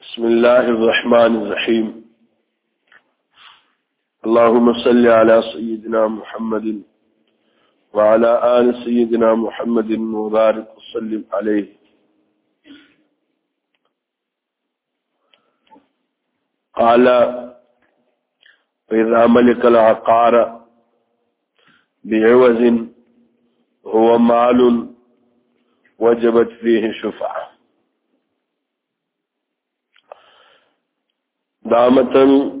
بسم الله الرحمن الرحيم اللهم صل على سيدنا محمد وعلى آل سيدنا محمد المبارك وسلم عليه قال فإذا ملك العقار بعوز هو مال وجبت فيه شفعه دا متن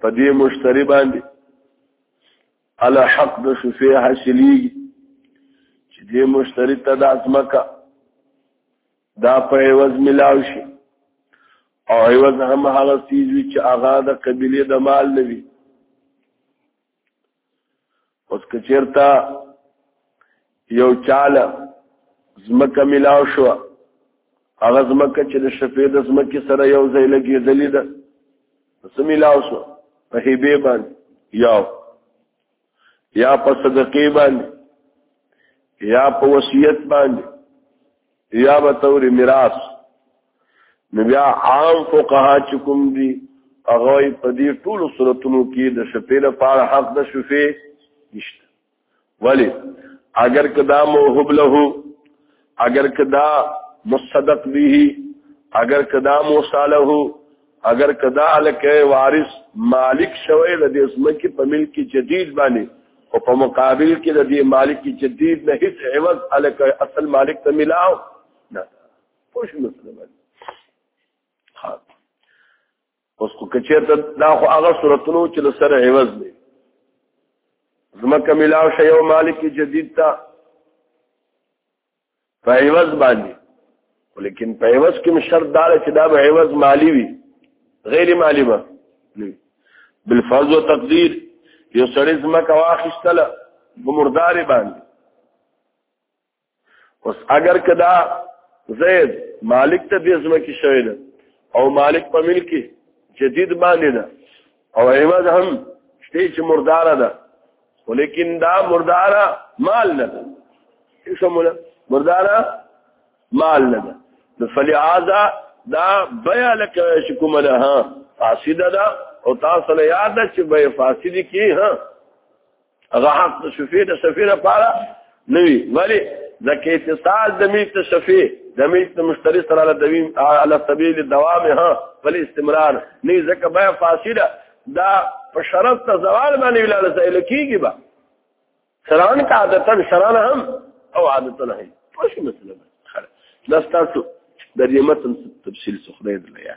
په دې مشتری باندې على حق د شفیع حاصلېږي چې دې مشتری ته د ازمکه دا په عوض ملاو شي او عوض هم هغه څیز وي چې هغه د قبیلې د مال نه وي اوس کچیرتا یو چاله زمکه ملاو شو هغه زمکه چې د شفیع د زمکه سره یو ځای لګېدلې ده څه ملاو شو په هیبه باندې یو یا په صدقې باندې یا په وصیت باندې یا به تور میراث نو بیا عام فقها چې کوم دي هغه په دې ټولو صورتونو کې د شپې لپاره حق د شفه نشته ولی اگر کدا موهب له اگر کدا مصدق به اگر کدا موصاله اگر کدا لکه وارث مالک شوی د دې اسمه کې په ملک جدید باندې او په مقابل کې د دې مالک جدید نه هیڅ عوض الکه اصل مالک ته ملاو خوش مسله باندې اوس کو کچېرته دا خو هغه صورتونو چې له سره عوض دی زمکه ملاو شی او مالک جدید تا په عوض باندې ولیکن په عوض کې مشر دار چې دا به عوض مالی وي غیر مالی به بالفرض او تقدیر یو سړی زمکه واخیستله په مردار باندې اوس اگر کدا زید مالک ته به زما کې شوی ده او مالک په ملک جدید باندې ده او ایواز هم شته چې مرداره ده ولیکن دا مرداره مال نه ده څه مولا مرداره مال نه ده نو فلعاذا دا بیا لکه چې کومه ده ها فاسده ده او تاسو له یاد چې به فاسدی کی ها هغه حق د شفیع د شفیع لپاره نه وي ولی ځکه اتصال د میت د شفیع د میت د مشتری سره له دویم علی سبیل دوام ها بل استمرار نه ځکه بیا فاصله دا په شرط ته زوال باندې ولاله سائل کیږي با سران کا عادتن سران هم او عادتن هم پوښ مسله ده دا تاسو د دې متن تفصیل څخه درلیا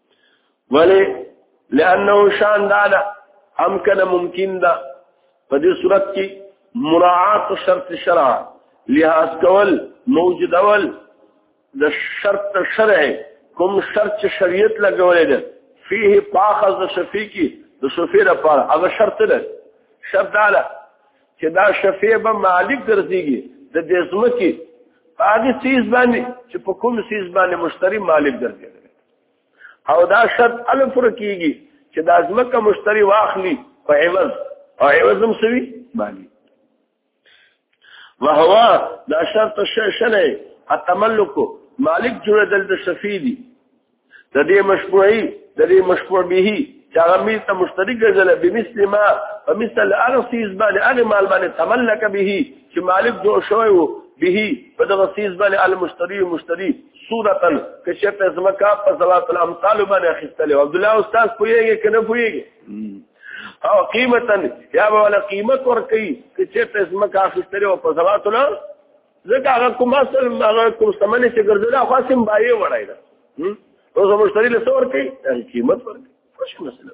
ولی لانه شان دادا هم کنه ممکن ده په دې صورت کې مراعات شرط شرع لحاظ کول موجود اول د شرط شرع کوم شرط شریعت لګولې ده فيه پاخذ شفیع کې د شفیع لپاره هغه شرط ده شرط دادا چې دا شفیع به مالک ګرځيږي د دې ځمکې هغه سیس باندې چې په کوم سیس باندې مشتری مالک ګرځي او دا شرط الف رکیږي چې د ازمکه مشتری واخلي په عوض او عوض هم سوي باندې وهو دا شرط شله التملک مالک جوړ دل د شفیدی د دې مشبوعي د دې مشبوع به چې هغه مې ته مشترک ګرځل به مثل ما په مثل هغه سیز باندې هغه مال باندې تملک به چې مالک جوړ شوی وو به په دغه سیز باندې المشتری مشتری صورتن که شرط زمکا په صلات الامثال باندې اخیستل عبد الله استاد پویږي کنه پویږي او قیمتا یا به ولا قیمت ور کوي که شرط زمکا اخیستل او په صلات الله زکه هغه کوم اصل هغه کوم سمنه چې ګرځول هغه سم بایې وړای دا نو زموږ مشتری له څور کوي قیمت ور کوي خوش مسله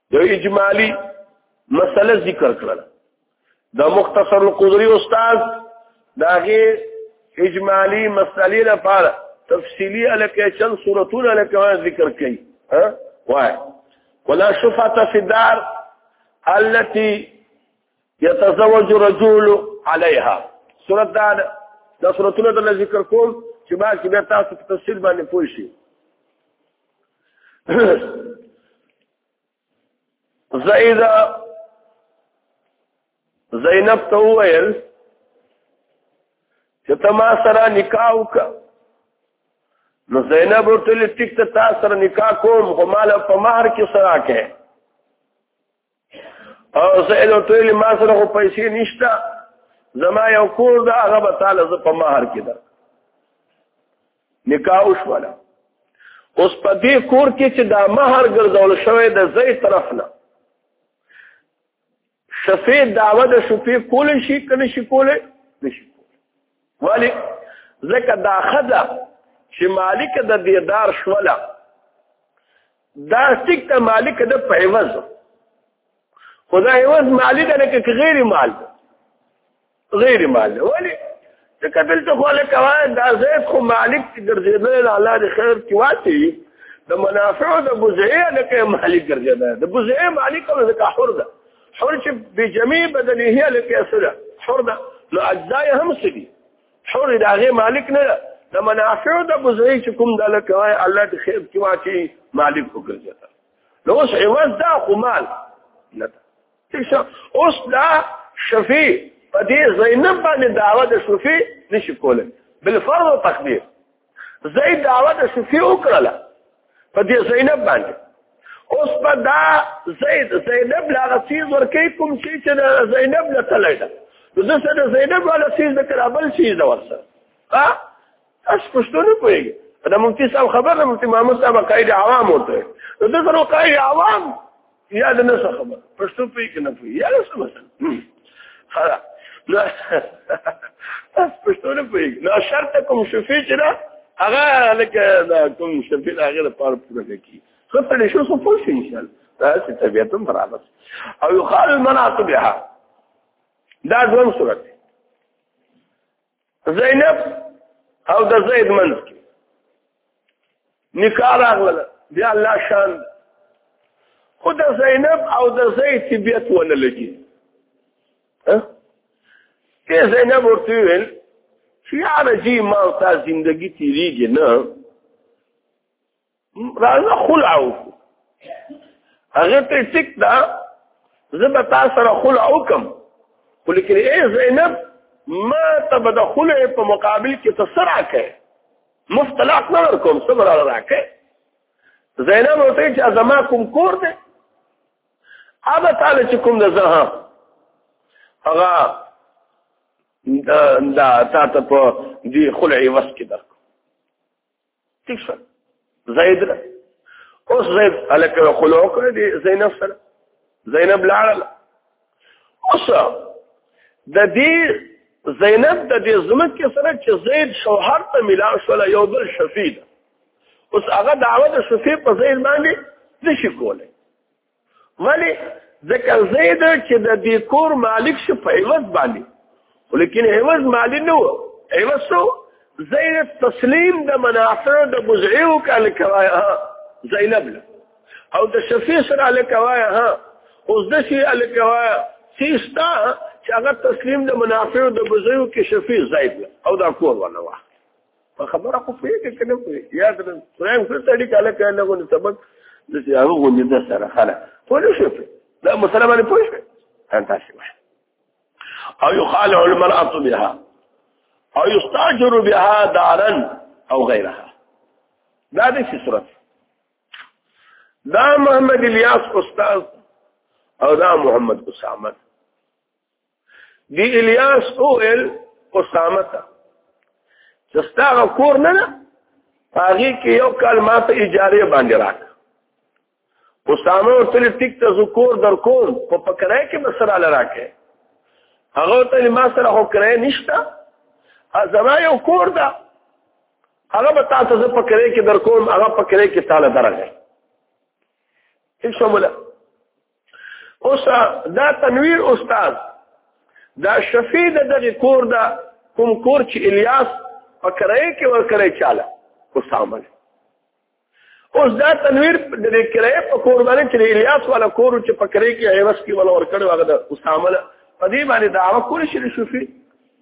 د اجمالی مسله ذکر کړل د مختصر القدری استاد داغه اجمالی مسلې لپاره تفصیلی الکه چند صورتونه الکه ذکر کړي ها وای ولا شفعه في الدار التي يتزوج رجل عليها سورۃ دار دا سورتونه د ذکر کوم چې ما کې به تاسو په تفصیل باندې پوه شئ زیدا زینب ته وویل چې ته ما سره نکاح وکړه نو زینب ورته ټیک ته تا سره نکاح کوم خو مال په مہر کې سره کې او سئل او تویل ما سره خو پیسې نشته زما یو کور دا هغه به تعالی ز په مہر کې ده نکاح وشولا اوس په دې کور کې چې دا مہر ګرځول شوی د زې طرف نه شفیع دعوه د شفیع کول شي کنه شي کول نشي ولی زکه دا خدا چې مالک د دیدار شولا دا سټیک ته مالک د پیوز خدا ایوز مالی ده نه که غیر مال غیر مال ولی ته کتل ته خو له کوا دا زید خو مالک ګرځیدل الله دې خیر کی واتی د منافع د بوزعه نه کې مالک ګرځیدل د بوزعه مالک او زکه حر ده حر چې بجميع بدنه لکه سره حر ده نو اجزای هم سدي حور د هغه مالک نه ده د منافع د بزرګي چې کوم د لکوي الله د خیر کې واچي مالک وګرځي نو اوس عوض دا خو مال نه ده اوس دا شفیع په دې زینب باندې دعوه د شفیع نشي کولای بل فرض تقدیر زید دعوه د شفیع وکړه په دې زینب باندې اوس په دا زید زینب لا غسیز ورکی کوم شي چې د زینب له تلای ده نو د سره زینب ولا سیز د کرابل شي دا ورسره ها اس پښتون پوهیږي دا مونږ ته خبر نه مونږ ته محمد صاحب قائد عوام وته نو د سره قائد عوام یا د نه څه خبر پښتو پی کې نه پی یا څه مثلا خلا لا تاسو پښتو نه پی نو شرط کوم شفیع چې دا هغه لکه دا کوم شفیع هغه لپاره پوره کی خو په دې شو څه پوه شي ان شاء الله تاسو طبيعت هم برابر او يخال المناط بها دا دوم صورت زینب او د زید منځ کې نکاح راغله بیا الله شان خو د زینب او د زید طبیعت ونه لګي ته زینب ورته ویل چې یاره جی ما تا زندگی تیریږي نه راځه خلع وکړو هغه ته ټیک دا زه به تا سره خلع وکم خو لیکن ای زینب ما ته به د خلع په مقابل کې ته سره کوي مفت طلاق نه ورکوم صبر را راکې زینب ورته چې ازما کوم کور دی هغه تعالی چې کوم د زه هغه دا تا ته په دې خلع وس کې درک ٹھیک شو زید له اوس زید الکه خلو کړ دی زینب سره زینب لاړل اوس د دې زینب د دې زمکه سره چې زید شوهر ته ملا شول یو بل شفیع اوس هغه دعوه د شفیع په زید باندې نشي کولای ولی ځکه زید چې د دې کور مالک شو په عوض باندې ولیکن عوض مالی نه و عوض سو زید تسلیم د منافع د مزعیو کال کوایا زینب له او د شفیع سره ال کوایا ها اوس د شی ال کوایا سیستا چې هغه تسلیم د منافع د مزعیو کې شفیع زید او دا کور ونه واه په خبره خو پوهېږې که نه پوهېږې یا د خدای ښه سړي کاله که نه غوندې سبق داسې هغه غوندې ده سره خلک پوه نه شو پرې دا مسله باندې پوه شوې همداسې وایي او يخالع المرأة بها او يستاجر بها دارا او غيرها دا دې څه صورت دا محمد الیاس استاد او دا محمد اسامه دی الیاس اوئل اسامه ته زستاغه کور نه نه هغه کې یو کال ما ته اجاره باندې راک اسامه ورته ټیک ته ذکر در کوم په پکړای کې مسره لراکه هغه ته ما سره هو کړای نشته ازما یو کور ده هغه به تاسو زه پکړای کې در کوم هغه پکړای کې تعالی درغه هیڅ ولا اوس دا تنویر استاد دا شفیع د دغه کور دا کوم کور چې الیاس په کرای کې ور کرای چاله وسامل اوس دا تنویر د دې کرای په کور باندې چې الیاس والا کور چې په کرای کې ایوس کې ولا ور کړو هغه د وسامل په دې باندې دا کور شي شفیع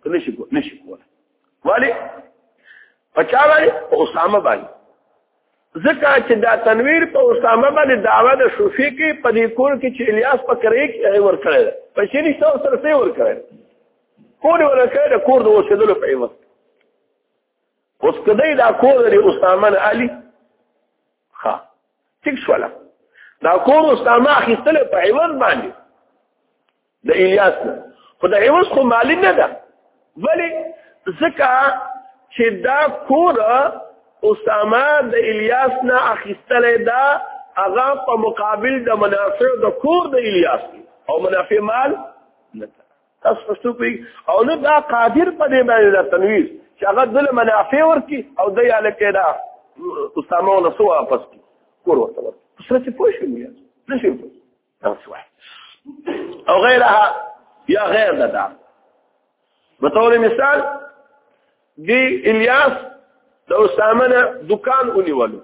نشي کو نشي کوله ولی پچا باندې اسامه باندې ځکه چې دا تنویر په اسامه باندې دعوه د شوفی کې په دې کور کې چې الیاس په کرې کې ور کړل په شری څو سره سي ور کړل کور ور کړل کور د وسیدلو په ایمه اوس کدی دا کور لري اسامه علي ها ټیک شولا دا کور اسامه اخیستل په ایمه باندې د الیاس نه خو د عوض خو مالی نه ده ولی ځکه چې دا کور اسامه د الیاس نه اخیستلې دا هغه په مقابل د منافع د کور د الیاس او منافع مال نه تاسو پښتو پی او نه دا قادر په دې باندې د تنویر چې هغه دل منافع ورکی او د یاله کې دا اسامه له سو واپس کی کور ورته ورته څه څه پوښتنه نه شي او غیرها یا غیر ددا په تور مثال دی الیاس د اسامه نه دکان ونیولو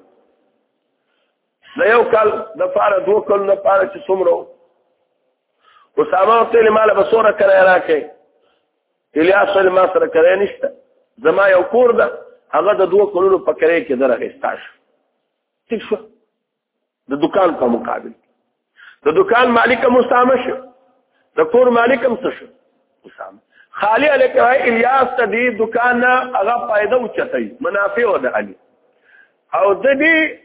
د یو کال د فاره دوه کال نه پاره چې څومره اسامه ته له مال بسوره کرای راکې الیاس له ما سره کرای نشته زما یو کور ده هغه د دوه کلونو په کرای کې درغې ستاش څه شو د دکان په مقابل د دکان مالک هم مسامه شو د کور مالک هم څه شو مسامه خالی الکه الیاس ته دی دکان هغه فائدہ اوچتای منافع و د علی او د دې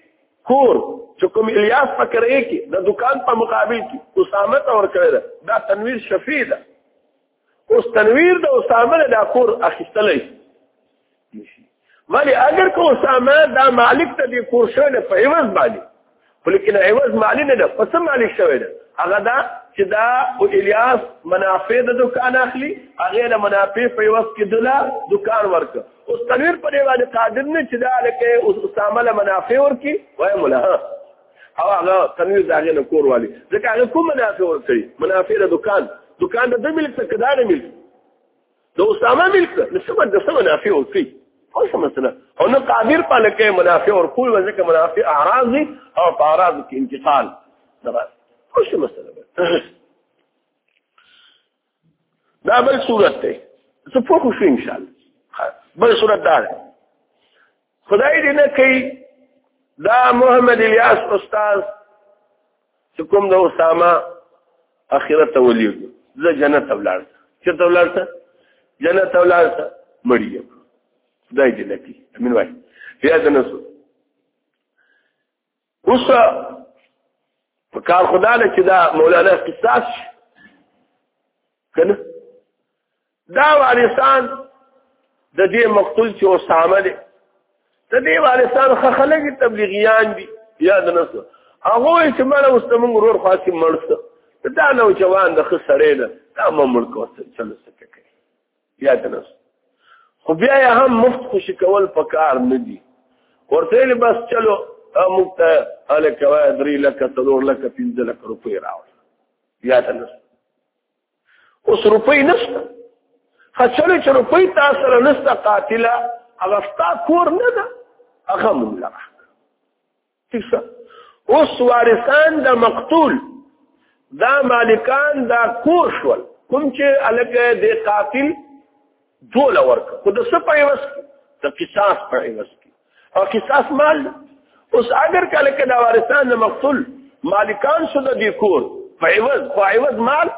کور چې کوم الیاس فکرې کې د دکان په مقابل کې اسامه ته ور کړی دا تنویر شفیع ده اوس تنویر د اسامه د کور اخیستلې نشي ولی اگر که اسامه دا مالک ته د کور شوی نه په عوض باندې ولیکن عوض مالی نه ده پس مالک شوی ده هغه دا چې دا او الیاس منافع د دکان اخلي هغه له منافع په عوض کې دلا دکان ورک اوس تنویر په دی باندې قادر نه چې دا لکه اوس اسامه له منافع ورکی وای مولا او هغه تنویر د هغې نه کور والي ځکه هغه کوم منافع ورکوي منافع د دکان دکان د ده ملک ته که دا نه ملک د اسامه ملک ته نو څه د څه منافع ورکوي خو څه مسله او نه قادر پاله کوي منافع ورکوي ځکه منافع اعراض دي او په اعراض کې انتقال ده خو څه مسله دا بل صورت دی زه په خو شو ان شاء الله بل صورت دا دی خدای دې نه کوي دا محمد الیاس استاد چې کوم د اسامه اخرت ولي زه جنت ولار چې ته ولار ته جنت ولار ته مړی خدای دې نه کوي امين وای بیا د نسو اوس په کار خدا له چې دا مولانا قصاص کنه دا وارثان د دې مقتول چې اسامه دی د دې وارثان خ خلک تبلیغیان دي یا د نس هغه چې مړ اوس موږ ورور خاصي مړسته دا نوجوان د خسرې نه دا مملکت چلو سکه بیا تنس خو بیا یې هم مفت خوشي کول په کار نه دي ورته یې بس چلو موږ ته هلکه وایه درې لکه څلور لکه پنځه لکه روپۍ راوړه بیا ته نشته اوس روپۍ نشته ښه چلو چې روپۍ تا سره نشته قاتله هغه ستا کور نه ده هغه مونږ له تیسا اوس وارثان د مقتول دا مالکان دا کور شول کوم چې الګه د قاتل دول ورک خو د څه په وس د قصاص په وس او قصاص مال اوس اگر کله کله وارثان د مقتول مالکان شو د دې کور په عوض په عوض مال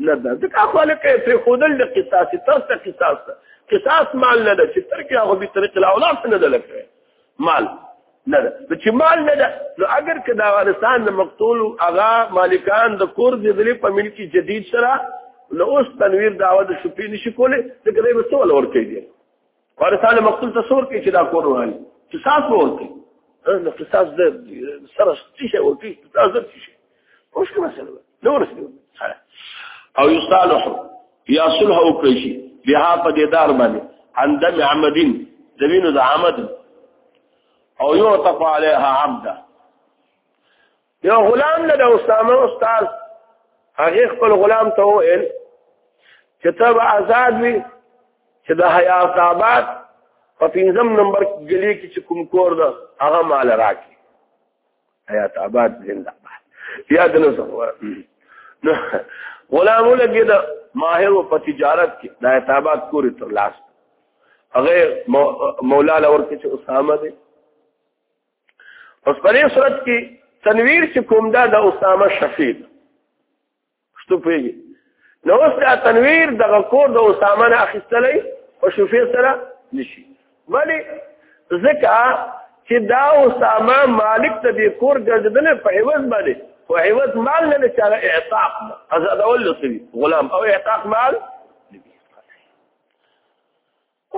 نه ده ځکه خالق یې پر خودل د قصاص تاسو قصاص قصاص مال نه ده چې تر کې هغه به طریق الاولاد نه ده لکه مال نه ده نو چې مال نه ده نو اگر که د افغانستان د مقتول هغه مالکان د کور د دلی په ملکی جدید سره نو اوس تنویر دعوه د شپې نشي کولی ځکه دی به څه ول ورکوي دی افغانستان مقتول ته څه ورکوي چې دا کور وهلي قصاص به ورکوي نو قصاص د سره څه شی ورکوي قصاص د څه شي او شو مثلا نو رسول او یصالح یا صلح او کشي بها په دې دار باندې عندم عمدین زمینو د عمد او یو تف علیها عبدا یو غلام نه د اسامه استاد هغه خپل غلام ته وویل چې ته به آزاد وي چې د حیات آباد په پنځم نمبر ګلی کې چې کوم کور ده هغه مال راکې حیات آباد زنده باد یاد نه سو غلام لګي دا ماهر په تجارت کې د حیات آباد پورې تر لاس هغه مولا لور کې چې اسامه دی اوس په دې صورت کې تنویر چې کوم دا د اسامه شفیع شتو پیږي نو اوس دا تنویر دغه کور د اسامه نه اخیستلې او شوفیر سره نشي ولی ځکه چې دا اسامه مالک ته د کور ګرځدل په عوض باندې او عوض مال نه چې هغه اعتاق آزادول لسوي غلام او اعتاق مال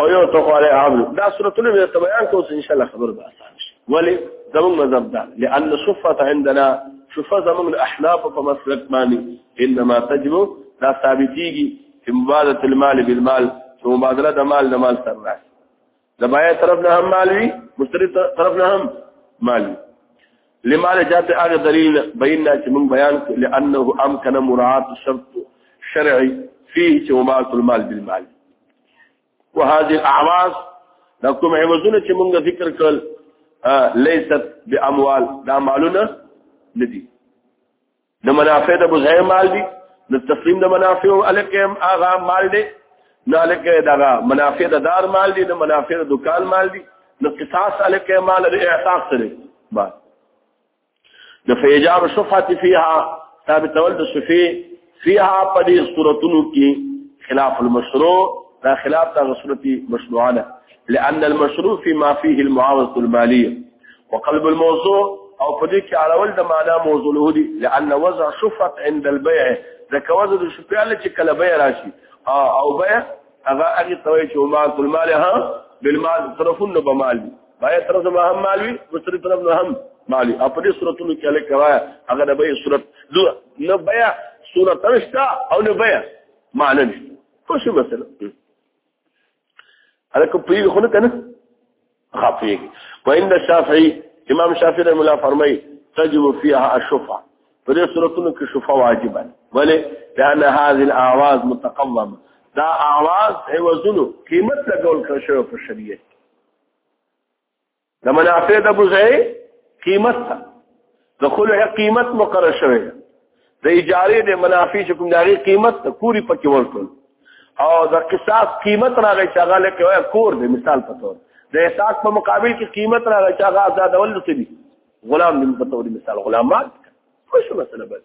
او یو ته خو علی عامل دا صورتونه به ته بیان کوو ان شاء الله خبر به آسان شي ولی زموږ مذهب دا لأن صفه عندنا صفه زموږ الاحناف په مسلک باندې انما تجب دا ثابتيږي چې مبادله المال بالمال چې مبادله د مال د مال سره راځي د بایع طرف نه هم مال وي مشتری طرف نه هم مال وي لمال جات هغه دلیل بینا چې موږ بیان لانه امکن مراعات الشرط شرعي فيه چې مبادله المال بالمال وهذه الاعواز دا کوم عوضونه چې مونږ ذکر کړل ليست باموال دا مالونه ندي نه منافع د بوزه مال دي نه تسلیم د منافع او الکم اغا مال دي نه الکه دا منافع د دار مال دي نه منافع د دکان مال دي نه قصاص الکه مال د اعتاق سره بس نو فیجاب صفات فیها ثابت ول د صفی فیها په دې صورتونو کې خلاف المشروع دا خلاف د صورت مشروعه ده لأن المشروع فيما فيه المعاوضة المالية وقلب الموضوع او په دې کې اړول د معنا موضوع له دي لأن وضع شفت عند البيع ځکه وضع د شفت له چې کله بيع راشي او بيع هغه هغه توي چې مال المال ها بالمال طرفونه بمال دي باید تر زما هم مالوي مستری تر نو هم مالي په دې صورتونو کې الک رایا هغه د به صورت نه بیا صورت نشتا او نه بیا معنی نشتا خو شو مثلا الک په یو خونه کنه خافيږي وان الشافعي امام شافعي رحمه الله فرمایي تجب فيها الشفعه په دې صورتونو کې شفعه واجبه ولې لأن هذه الاعواز متقومه دا اعواز هي وزنو قیمت لګول کړ شو په شریعت د منافع د بوزي قیمت ته د خلع قیمت مقرر شوی د اجاره د منافع چې کوم دغه قیمت ته پوری پکې ورکړ او د قصاص قیمت راغی چې هغه لکه کور دی مثال په تور د احساس په مقابل کې قیمت راغی چې هغه آزادول څه دي غلام دی په تور مثال غلامات خوش مسله بس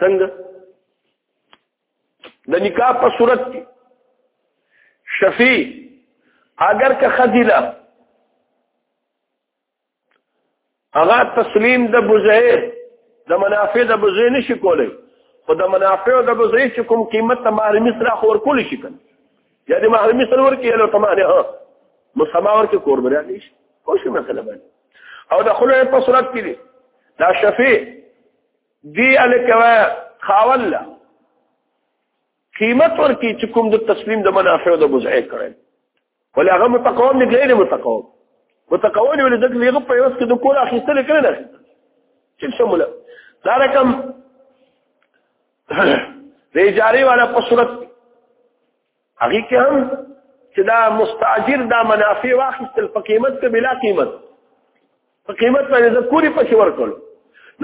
څنګه د نکاح په صورت کې شفیع اگر که خذله هغه تسلیم د بوزه د منافع د بوزه نشي کولای خو د منافع د بوزه چې کوم قیمت ته مهر مصر خو ورکول شي کنه یا د مهر مصر ورکې له تمانه ها مسما ورکې کور بریالي شي کومه مسله باندې او د خلوع په صورت کې دي دا شفیع دی الکوا خاول لا قیمت ورکی چې کوم د تسلیم د منافع او د مزعه کړي ولې هغه متقوم نه غیر متقوم متقوم ولې د لیغه په یوس کې د کول اخیستل کړي نه چې څومره دا رقم د اجاره والا په صورت هغه کې هم چې دا مستاجر دا منافع واخیستل په قیمت کې بلا قیمت په قیمت باندې ذکوري پښې ورکړل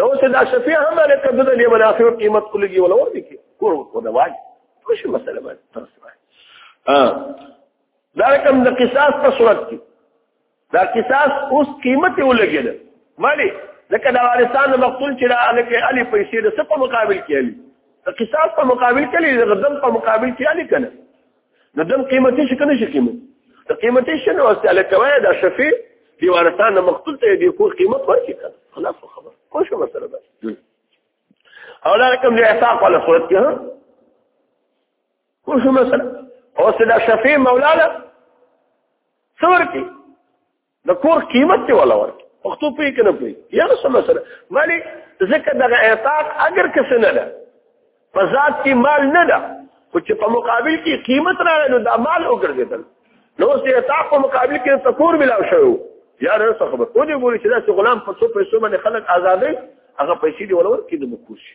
نو څه دا شفیع هم له کده د منافع قیمت کولږي ولا ور دي کې کور کو دا وای څه مسله باندې تاسو ها دا کوم د قصاص په صورت کې دا قصاص اوس قیمت یې ولګېده ولی ځکه د وارثانو مقتول چې د هلکې علي پیسې د څه په مقابل کې علي د قصاص په مقابل کې علي د دم په مقابل کې علي که نه د دم قیمتي شي که نه شي قیمت د قیمتي شي نه اوس هلکه وایه دا شفیع د وارثانو مقتول ته یې د کور قیمت ورکړي که نه خلاص خبر پوه شو مسله ده او دا رقم د احساق والا صورت کې خو شو مثلا او سدا شفیع مولا له څور کې د کور قیمت ته ولا ورکي پښتو پی کنه پی یا نو سم سره ولی ځکه دغه اعتاق اگر کس نه ده په ذات کې مال نه ده خو چې په مقابل کې قیمت راغی نو دا مال وګرځیدل نو اوس اعتاق په مقابل کې تکور ملاو شو یا نه څه خبر او دې ګوري چې دا غلام په څو پیسو باندې خلک آزادې هغه پیسې دی ولور کې د مکوشي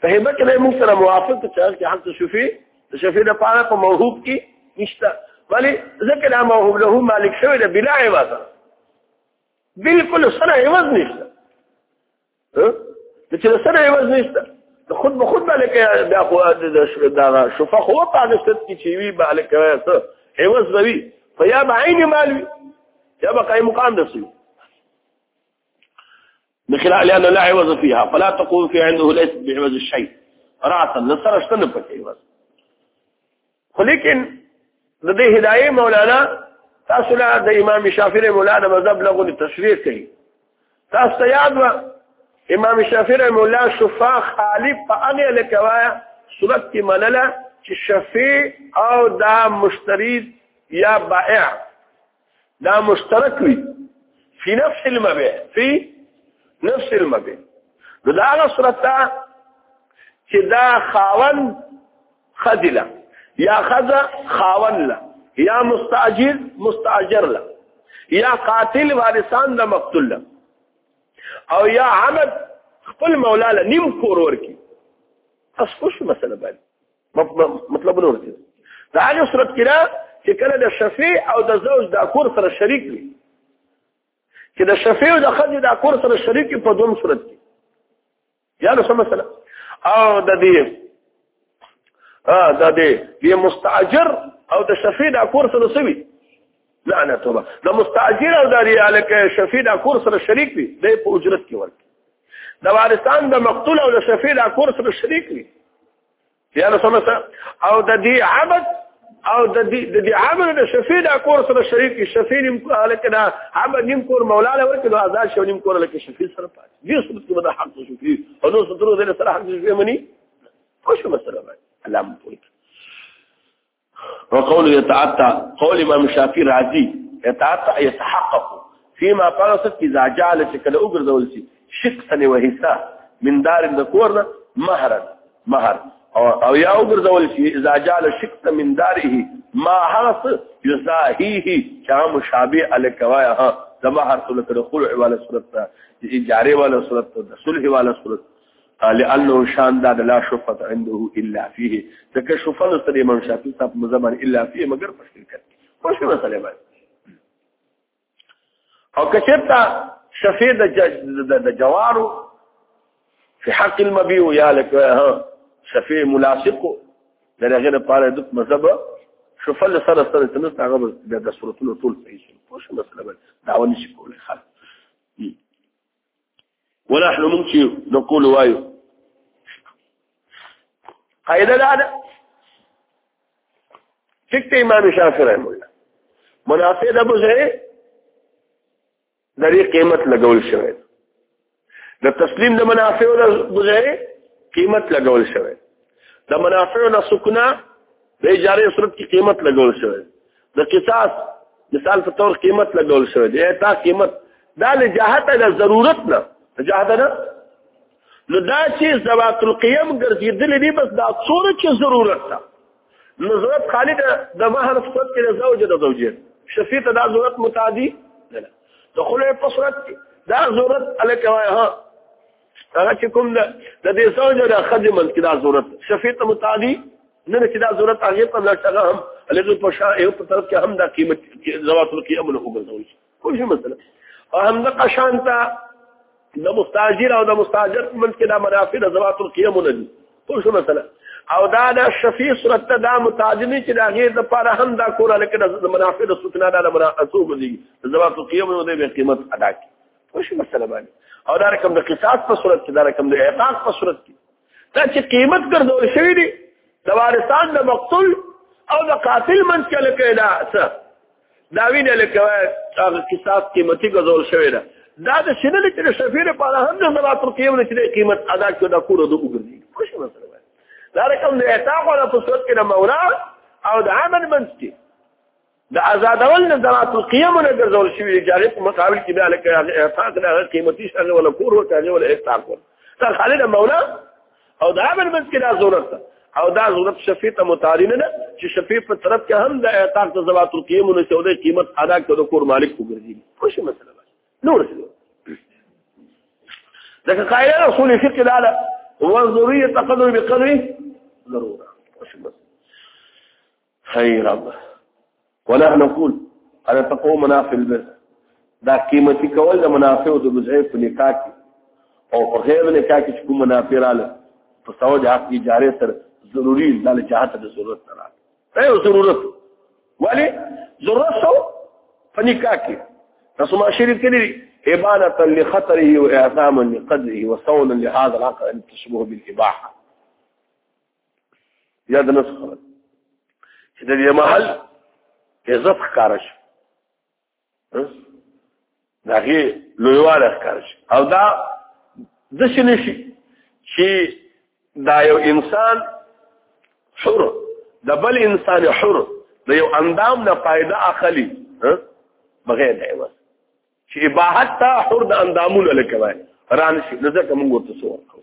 په هبه کې موږ سره موافق چې هغه حق شفیع د شفیع د پاره په موهوب کې نشته ولی ځکه دا موهوب له مالک شوی د بلا عوض بالکل سره عوض نشته د چې سره عوض نشته د خود به خود مالک بیا خو دا شفا خو په هغه ست کې چې وی مالک څه عوض وی فیا بعین مالوی یا بقای مقام دسی من خلال لأنه لا عوض فيها فلا تقول في عنده ليس بعوض الشيء راسا نصر اشتن پکې عوض خو لیکن د دې هدايه مولانا تاسو له د امام شافعي مولانا مذهب لغو تشریح کوي تاسو ته یاد و امام شافعي مولا شفا خالف په هغه لکوایا صورت کې منله چې شفیع او دا مشتری یا بائع دا مشترک وي فی نفس المبه فی نفس المبه نو دا هغه صورت ده چې دا خاون خذله یا خذ خاون له یا مستاجر مستاجر له یا قاتل وارثان د مقتول له او یا عمد خپل مولا له نیم کور ورکی اس خوش مسله باندې مطلب نور دی دا هغه صورت کې دا چې کله د شفیع او د زوج د کور سره شریک وي چې د شفیع او د خځې د کور سره شریک په دوم صورت کې یا نو سم مثلا او د دې ا د دې د مستاجر او د شفیع د کور سره سوي نه نه توبه د مستاجر او د ریالک شفیع د کور سره شریک وي د اجرت کې ورته د وارثان د مقتول او د شفیع د کور سره شریک وي بیا نو سمسا او د دې عبد او د دې د دې عبد د شفیع د کور سره شریک شفیع نیم لکه دا عبد نیم کور مولا له ورکه د آزاد شو نیم کور لکه شفیع سره پات دې څه څه د حق شفیع او نو څه درو دې سره حق شفیع منی خوش مسله الله مو وقول يتعطى قول امام الشافعي راضي يتعطى يتحقق فيما فرصت اذا جعل شكل اوغرزول شي شق سنه وهسا من دار الذكورنا مهرا مهر او او یا وګرځول شي اذا جعل شق من داره ما حرس يزاهيه چا مشابه الکوایا ها زما هر څه کړه خلع والا صورت ته اجاره والا صورت ته صلح والا صورت لانه شان دا لا شفت عنده الا فيه ځکه شفت نو سره امام شافعي صاحب مزمن الا فيه مگر په شرکت په شنو سره باندې او کچرتا شفیع د جوارو في حق المبيع يا لك ها شفيع ملاصق لرغه د پاره د مذهب شفل سره سره تنس هغه د صورتونو ټول صحیح شو پوه شو مسله دا ونشي کولای خالص ونحن من چې نقول وایو قاعده دا ده ټیک ته امام شافعي رحم الله منافع د ابو زهره درې قیمت لګول شوی د تسلیم د منافع او د ابو زهره قیمت لګول شوی د منافع نه سکنا د اجاره صورت کی قیمت لګول شوی د قصاص مثال په تور قیمت لګول شوی دی تا قیمت دا له جهته د ضرورت نه جهته نه نو دا چې زوات القيم ګرځیدل دي بس دا څوره چې ضرورت ده نو ضرورت خالی د مہر صورت کې د زوج د زوجین شفیع ته دا ضرورت متعدی نه ده د خلې په صورت دا ضرورت الکه ها هغه چې کوم ده د دې زوج د خځې من کې دا ضرورت شفیع ته متعدی نه چې دا ضرورت هغه په لټغه هم لږه په شا یو په طرف کې هم دا قیمت زوات کې امن وګرځول شي کوم شي مثلا هم د قشان ته د مستاجر او د مستاجر من کې دا منافع د زوات القیام نه دي کوم شي مثلا او دا د شفیع صورت ته دا متعدی چې دا غیر د پاره هم دا کوله لکه د منافع د سکنا د منافع دي زوات القیام نه د قیمت ادا کوي خوش مسله باندې او دا رقم د قصاص په صورت کې دا رقم د اعتاق په صورت کې دا چې قیمت ګرځول شوی دی د وارثان د مقتول او د قاتل منځ کې لکه دا څه دا وینه لکه هغه قصاص قیمتي ګرځول شوی دی دا د شنه لکه شفیع په اړه هم د صلات القیام د قیمت ادا کړو دا کور د وګرځي خوش مسله دا رقم د اعتاق او د صورت کې د مولا او د عمل منځ کې د آزادول نه ذات القيم نه ګرځول شوی چې هغه په مقابل کې به لکه هغه احساس نه هغه قیمتي شغه ولا کور ورته هغه ولا احساس ور تر خالد مولا او دا بل بس کې دا ضرورت او دا ضرورت شفیع ته متعارض نه چې شفیع په طرف کې هم د احساس د ذات القيم نه سوده قیمت ادا کړو کور مالک وګرځي خوش مسله نور لکه قاعده اصول فقه دا ده والضروريه تقدر بقدره ضروره خوش مسله خير الله ولا نقول انا تقوم منافع البر دا قیمتي کول د منافع او د بزعه په نکاح کې او په غیر نکاح کې کوم منافع رااله په ساو د حق اجاره سره ضروری د جهات د ضرورت سره ایو ضرورت ولی ضرورت سو په نکاح کې تاسو ما شریف کې دي ابانه لخطره واعظاما لقدره وصولا لهذا العقل ان تشبه بالاباحه یاد نه څه چې د دې محل عزت ښکار شي داغه لویواله ښکار شي او دا د شنه شي چې دا یو انسان حر د بل انسان حر د یو اندام نه فائدہ اخلي بغیر دی وس چې اباحت ته حر د اندامونو لکوي ران شي ځکه موږ ورته سوال کوو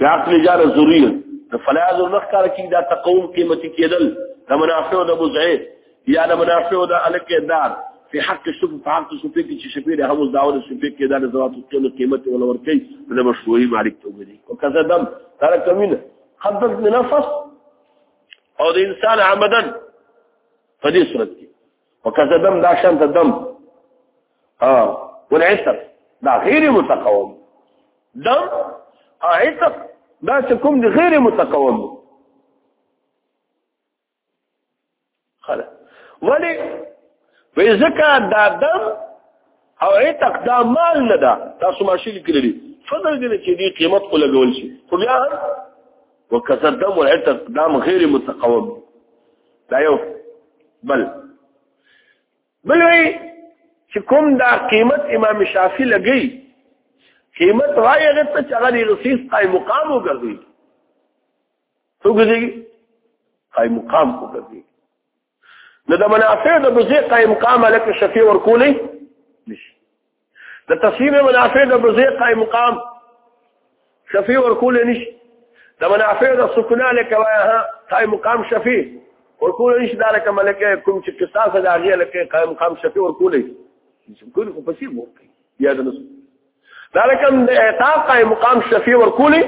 د عقل جار ضروري د فلاز مخ کار کې دا تقوم قیمتي کېدل د منافع او د مزعه یا د منافع او د الکه دار په حق شپ په حق شپ کې چې شپې له هغه داول شپ کې دا د زوات ټول قیمت ول ورکي د مشروعي مالک ته وګړي او کذا دم تر کمینه خدمت نفس او د انسان عمدن په دې صورت کې وکذا دم دا شان ته دم ها والعطر دا غیر متقوم دم عطر دا چې کوم دی غیر متقوم دی خلا ولی وی زکا دا دم او عتق دا مال نه ده تاسو ماشي لیکل دي فضل دې چې دې قیمت کو لګول شي خو بیا وکذا دم العتق دام غیر متقوم دا یو بل بل وی چې کوم دا قیمت امام شافعي لګي قیمت وای هغه ته چې هغه رسیس قائم مقام وګرځي څو ګرځي قائم مقام وګرځي نو د منافع د بزې قائم قام لک شفیع ورکولی نشي د تصمیم منافع د بزې قائم قام شفیع ورکولی نشي د منافع د سکنا لک وایها قائم قام شفیع ورکولی نشي دا لکه ملکه کوم چې قصاص د هغې لکه قائم قام شفیع ورکولی نشي ګل خو پسې ورکوي یا د نسو دا رقم د اعتاب قائم مقام شفیع ورکولی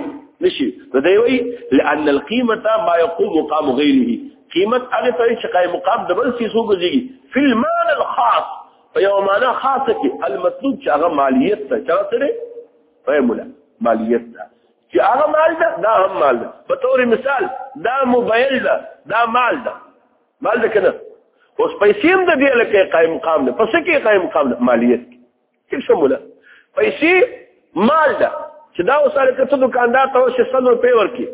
نشي نو دی وی لأن القيمه ما يقوم مقام غيره قیمت هغه ته چې قائم مقام د بل څه وګړي فی المال الخاص په یو معنا خاصه کې المطلوب چې هغه مالیت ته چا سره فهمله مالیت ته چې هغه مال ده دا هم مال ده په تور مثال دا موبایل ده دا مال ده مال ده کنه اوس پیسې هم د دې لکه قائم مقام ده پس کې قائم مقام ده مالیت ټیک شموله پیسې مال ده چې دا وساله کته دکاندار ته شې سلو په ورکی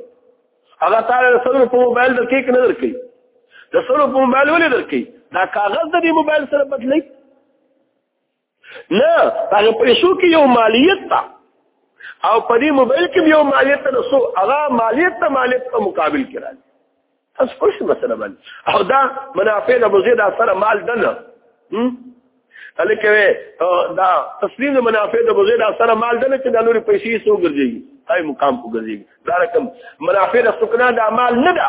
هغه تعالی سلو په موبایل د کیک نه درکې د سلو په موبایل ولې درکې دا کاغذ د موبایل سره بدلی نه هغه پیسو کې یو مالیت تا او په دې موبایل کې یو مالیت ته نو هغه مالیت ته مالیت په مقابل کې راځي تاسو پوه شئ مسله باندې او دا منافع د مزه دا سره مال دنه الکه دا تسلیم د منافع د مزه دا سره مال دنه چې د نور پیسې سو ګرځي هاي مقام کو ګرځي دا رقم منافع د سکنا د مال نه ده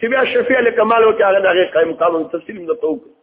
چې بیا شفیع لکه مال او کې هغه د قائم مقام تسلیم د توګه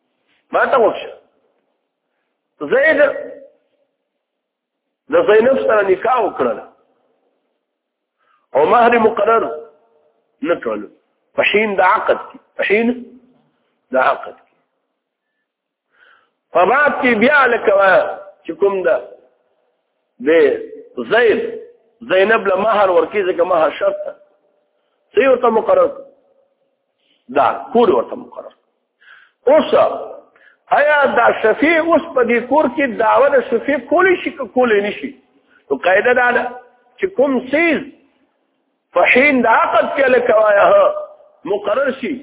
ما ته وښه زید د زینب سره نکاح وکړل او مہر مقرر نه کړل په حين د عقد کې په حين د عقد کې په بعد کې بیا لکوا چې کوم ده د زید زینب له مہر ورکی ځکه مہر شرط څه ورته مقرر دا کور ورته مقرر اوس آیا دا شفیع اوس په دې کور کې داوا د شفیع کولی شي کولی نشي نو قاعده دا ده چې کوم سیز په حین د عقد کې لکوایا مقرر شي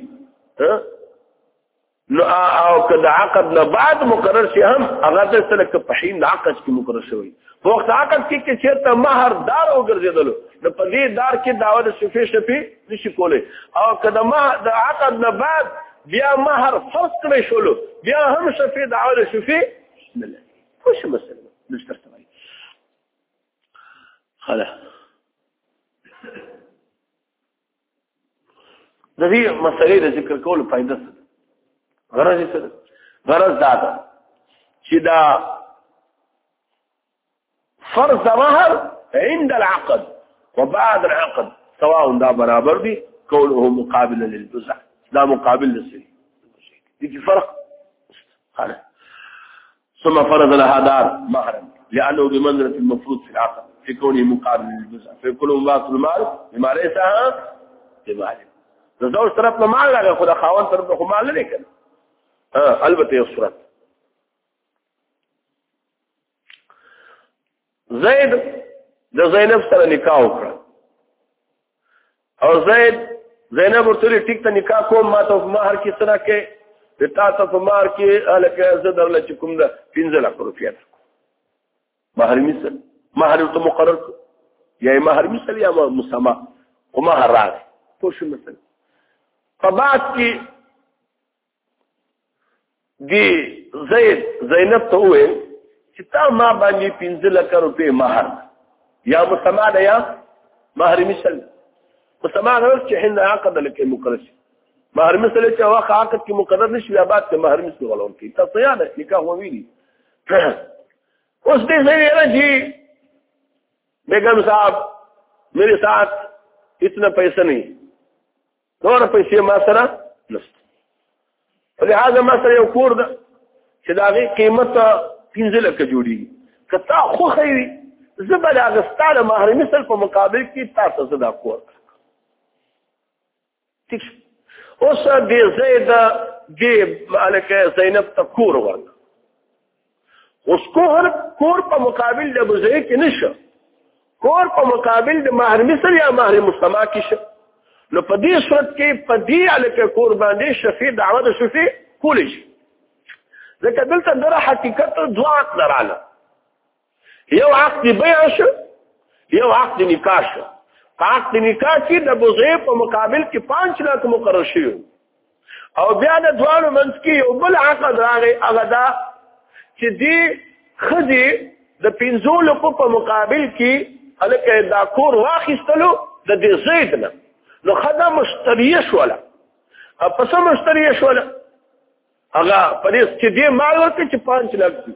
نو او که د عقد نه بعد مقرر شي هم هغه د سلک په حین د عقد کې مقرر شوی په وخت عقد کې چې چیرته مہر دار وګرځیدل نو په دې دار کې داوا د شفیع شفیع نشي کولی او که د ما د عقد نه بعد بیا مهر فرض کړی شولو بیا هم شفیع د عوله شفیع نه لري خو څه مسله نشته تمام خلا د دې مسلې د ذکر کولو فائدہ څه غرض څه غرض دا ده چې دا فرض مهر عند العقد وبعد العقد سواء دا برابر دي كونه مقابل للجزع دا مقابل للسري دي فرق خلاص ثم فرض لها دار مهرا لأنه بمنزلة المفروض في العقد في كونه مقابل للجزع في كل مباط المال بما ليس بمال د زوج طرف نه مال راغی خو د خاون طرف نه مال نه کړ البته یو صورت زید د زینب سره نکاح وکړ او زید زینب ورته ټیک ته نکاح کوم ما ته ما هر کس نه کې د تاسو په مار کې الکه زه درل چې کوم ده 15 لک روپیا مہر مثل مہر ته مقرر کو یا مہر مثل یا مسما او مہر راغ پوه شو مثلا په بعد کې دی زید زینب ته وې چې تا ما باندې 15 لک روپې مہر یا مسما ده یا مہر مثل مسما نه چې هند عقد لکه مقرر شي مہر مثل چې واخ عقد کې مقرر نشي بیا بعد کې مہر مثل ولون کې تاسو یاد نکاح هو ویلي اوس دې زه راځي بیگم صاحب میرے ساتھ اتنا پیسہ نہیں نور پیسې ما سره نشته لهدا ما سره یو کور ده چې دا غي قیمت 15 لک جوړیږي که تا خو خیری زبل هغه ستاره مهر مثل په مقابل کې تاسو زدا کور ٹھیک اوس دې زید دې مالک زینب تکور ورک اوس کور کور په مقابل د بوزي کې نشه کور په مقابل د مہر مصر یا مہر مستما کې شه نو په دې صورت کې په دې الکه کور باندې شفیع دعوه د شفیع کول شي ځکه دلته در حقیقت دوه عقد دراله یو عقد بیع شو یو عقد نکاح شو عقد نکاح کې د بوزي په مقابل کې 5 لک مقرر شوی او بیا د دوانو منځ کې یو بل عقد راغی هغه دا چې دی خدي د پنځو لکو په مقابل کې الکه دا کور واخیستلو د دې زید نه نو خدا مشتریه شوله په سم مشتریه شوله هغه په دې چې دې مال ورکړي چې 5 لک دي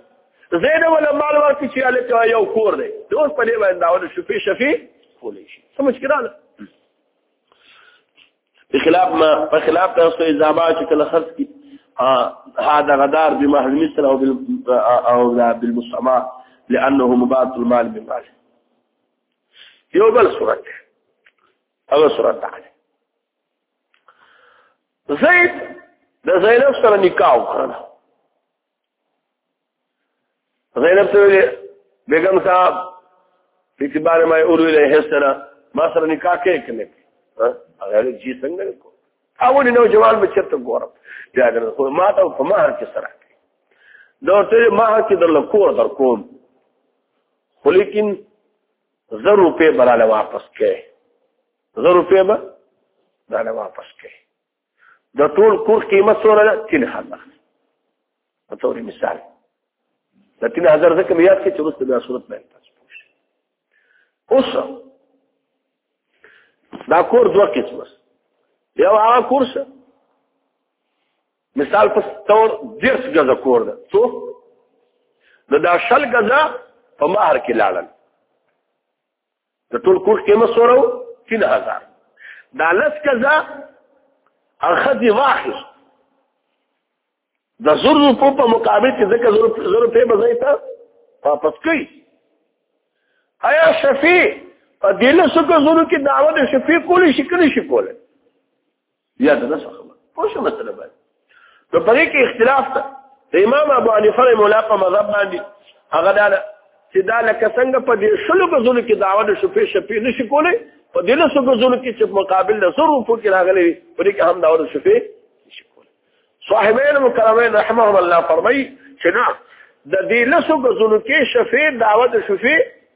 زید ولا مال ورکړي چې الکه یو کور دی دوس په دې باندې دا ونه شفي شفي کولې شي سمجھ کړه په خلاف ما په خلاف تاسو اضافه چې کله خرڅ کی هذا غدار بمهر مثل او او بالمسمى لانه مبات المال بمال یو بل صورت او صورت ده زید د زینب سره نکاح وکړه زینب ته ویل بیگم صاحب چې بارے ما اور ویل هیڅ سره ما سره نکاح کې کنه هغه جی څنګه کو اول نو جوان به چرته ګورم بیا د خو ما ته په مہر کې سره دا ته مہر کې در لکور در کوم خو لیکن زر روپے براله واپس کې زر روپے به براله واپس کې د ټول کورس قیمت څومره ده 3000 په تور مثال د 3000 ځکه بیا کې چې وروسته بیا صورت باندې تاسو اوس دا کور دوه قسمه یو هغه کورس مثال په تور درس غزا کور ده څو د دا شل غزا په مہر کې لاړل د ټول کور کې مسورو 3000 دا لس کزا اخذ واخر د زر روپو په مقابل کې ځکه زر زر په بځای ته واپس کوي آیا شفیع په دې له څه زونو کې دعوت شفیع کولی شي کني شي کولی یا د نسخ خبره پوه شو مسله باندې نو په دې کې اختلاف ده د امام ابو حنیفه رحم الله په مذهب باندې هغه دا چې دا لکه څنګه په دې شلو غزونو کې داوا د شپې شپې نشي کولای په دې لسو غزونو کې چې مقابل د سر په کې راغلي په دې کې هم داوا د شپې نشي کولای صاحبین مکرمین رحمهم الله فرمایي چې نه د دې لسو غزونو کې شفیع داوا د شفیع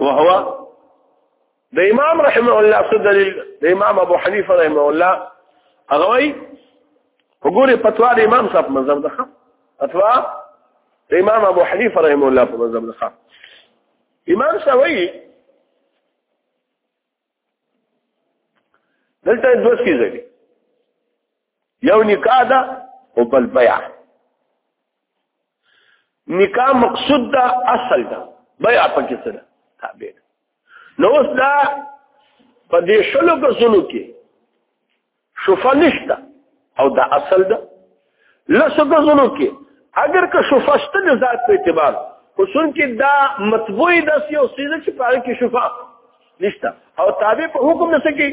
وهو د امام رحمه الله څه دلیل د امام ابو حنیفه رحمه الله هغه وی وګوره فتوا د امام صاحب مذهب ده فتوا د امام ابو حنیفه رحمه الله په مذهب ده امام شوی دلته دوه څیزه دي یو نکاح ده او بل بیع نکاح مقصود ده اصل ده بیع پکې سره تابع نو اوس دا په دې شلو کسونو کې شفا نشته او دا اصل ده لسو غزونو کې اگر که شفا شته د ذات په اعتبار خو څونکې دا مطبوعي داسې یو څیز چې په هغه کې شفا نشته او تابع په حکم نه سکی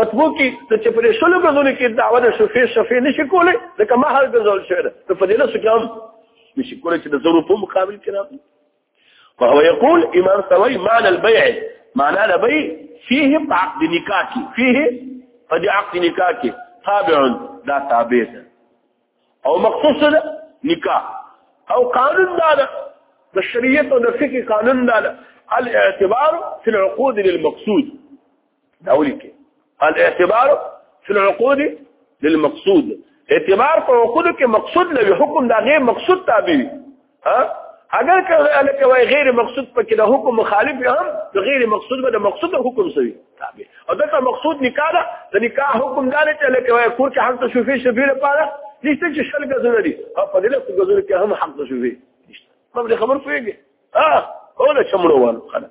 مطبوع کې ته چې پرې شلو غزونو کې دعوه د شفې شفې نشي کولای ځکه ما هر غزول شوی ده ته په دې لسو کې هم نشي کولای چې د ضرورت په مقابل کې راځي فهو يقول امام سوي معنى البيع معنى البيع فيه عقد نکاح فيه قد عقد نکاح تابع دا تابع او مخصوص ده نکاح او قانون دا ده د شریعت او د فقه قانون دا ده الاعتبار في العقود للمقصود داولي کې الاعتبار في العقود للمقصود اعتبار په عقود کې مقصود لوي حکم دا غیر مقصود تابع وي ها اگر که الکه وای غیر مقصود پکې د حکم مخالف هم د غیر مقصود به د مقصود حکم سوي تابع او دغه مقصود نکاح ده د نکاح حکم دار چې الکه وای کور کې حق شوفي شفي لپاره نشته چې شل غزونه دي او په دې له غزونه کې هم حق شوفي نشته په خبر پوهیږي اه هو دا چمړو وانه خلاص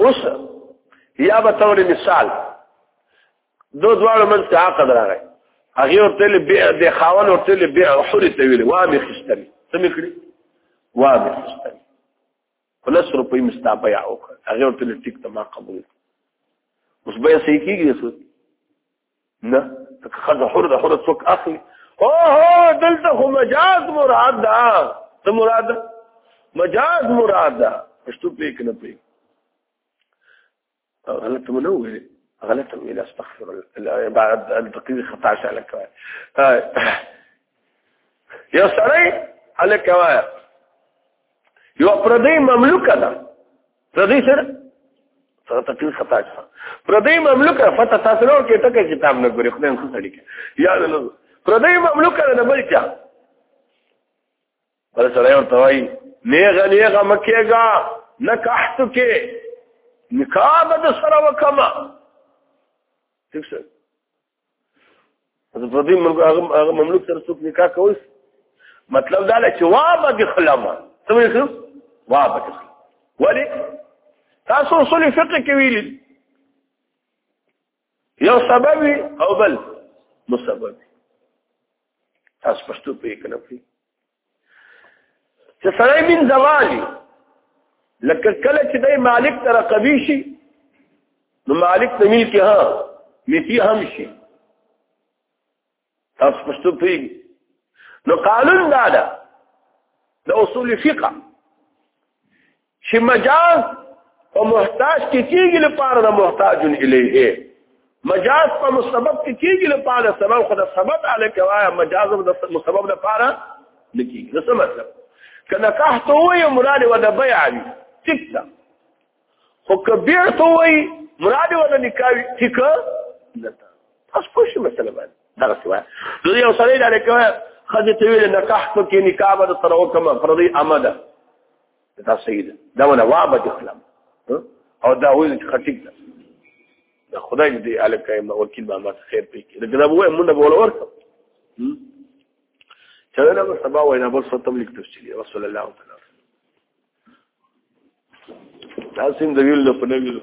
اوس یا به تور مثال دو دواړو منځ ته عقد راغی هغه ورته له بيع د خاون ورته له بيع حر ته ویل وا به خستنی څه میکړي وا به خستنی خلاص روپی مستابع او هغه ورته له ټیک ته ما قبول اوس به یې صحیح کیږي نه خزه حر د حر څوک اخلي او هو دلته خو مجاز مراد ده ته مراد مجاز مراد ده پښتو پېک نه پېک غلط منو ویل غلط ویل استغفر الله بعد التقيد خطا شاله کوي یو سړی الکه وای یو پردی مملوک ده پردی سره فتقل خطا شو پردی مملوک فتا تاسو نو کې ټکه کتاب نه ګوري خدای خو سړی کې یا نو پردی مملوک نه بل چا بل سره ورته وای نیغه نیغه مکیګا نکحت کې نکاح د سره وکما ٹھیک سر د پردي ملک هغه هغه مملوک سره څوک نکاح کوي مطلب دا چې وا به خلما سمې شو وا به ولی تاسو اصول فقه کې ویلي یو سبب او بل مسبب تاسو پښتو په کې نه چې سړی من زوالي لکه کله چې دی مالک تر قوي شي نو مالک ته ملک ها میتی هم شي تاسو پښتو پیږي نو قانون دا ده د اصول فقه چې مجاز په محتاج کې کېږي لپاره د محتاج الیه مجاز په مسبب کې کېږي لپاره سبب خو د سبب علی کوایا مجاز د مسبب لپاره لکېږي نو څه مطلب کله کاهته وي مراد و د بیع وي ټیک ده خو که بیع ته وي مراد و د نکاح ټیک نه ده تاسو پوه شئ مثلا باندې دغه څه وایي دوی یو سړی دا کوي خځه ته ویل نکاح ته کې نکاح به سره وکم فرضي امده دا صحیح ده دا ولا وابه دخلم او دا وایي چې خټیک ده د خدای دې الکه ما وکیل ما ما خیر پې کې دا جناب وای مونږ به ولور چې دا به سبا وای نه بل څه تم لیکته چې رسول الله تعالی تاسو دې ویل په نویلو